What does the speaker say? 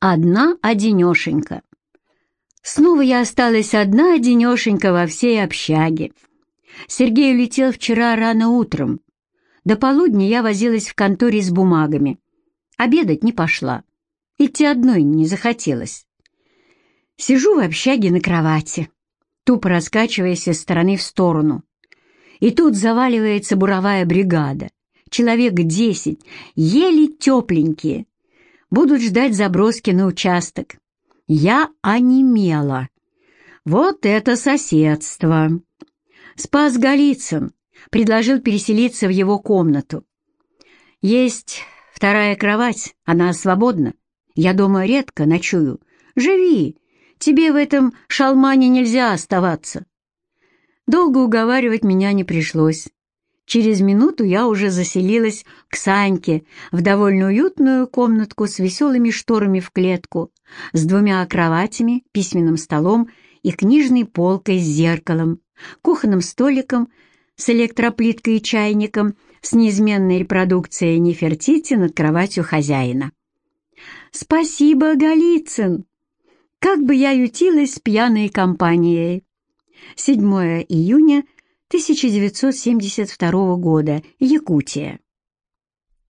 Одна-одинешенька. Снова я осталась одна-одинешенька во всей общаге. Сергей улетел вчера рано утром. До полудня я возилась в конторе с бумагами. Обедать не пошла. Идти одной не захотелось. Сижу в общаге на кровати, тупо раскачиваясь из стороны в сторону. И тут заваливается буровая бригада. Человек десять, еле тепленькие. Будут ждать заброски на участок. Я онемела. Вот это соседство! Спас Голицын предложил переселиться в его комнату. Есть вторая кровать, она свободна. Я дома редко ночую. Живи, тебе в этом шалмане нельзя оставаться. Долго уговаривать меня не пришлось. Через минуту я уже заселилась к Саньке в довольно уютную комнатку с веселыми шторами в клетку, с двумя кроватями, письменным столом и книжной полкой с зеркалом, кухонным столиком с электроплиткой и чайником с неизменной репродукцией Нефертити над кроватью хозяина. «Спасибо, Голицын!» Как бы я ютилась с пьяной компанией. 7 июня 1972 года, Якутия.